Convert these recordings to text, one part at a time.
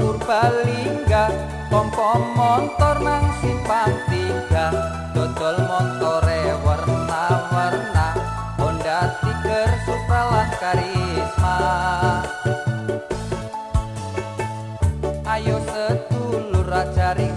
Purbalingga pompo motor nang simpang tiga dodol motore warna-warna Honda Tiger Supra lan Karisma. Ayo sedulur ajariku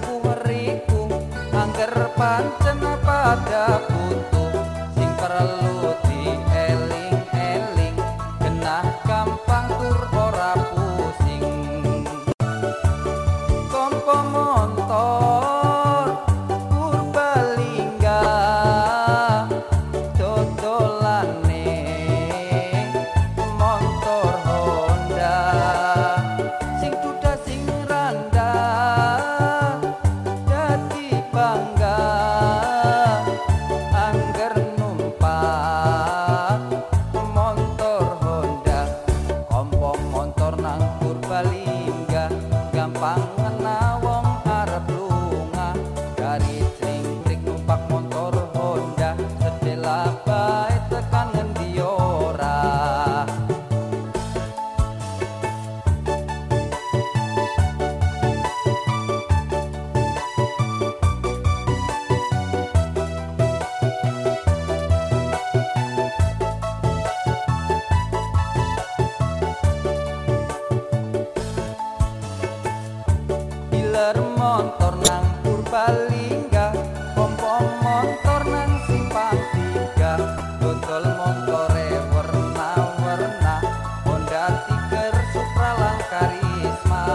Purbalingga Pompo motor nang simpang tiga. Dodol motore warna-warna Honda Tiger Supra lan Karisma.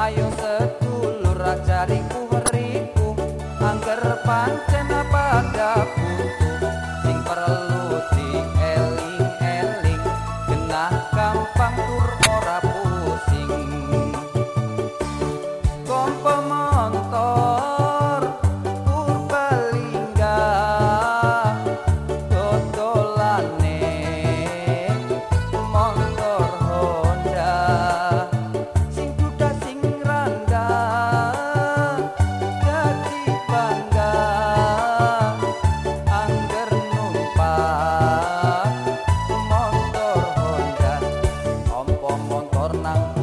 Ayo sedulur ajariku weriku Angger pancen pada butuh Sing perlu dieling-eling Genah gampang tur 呢？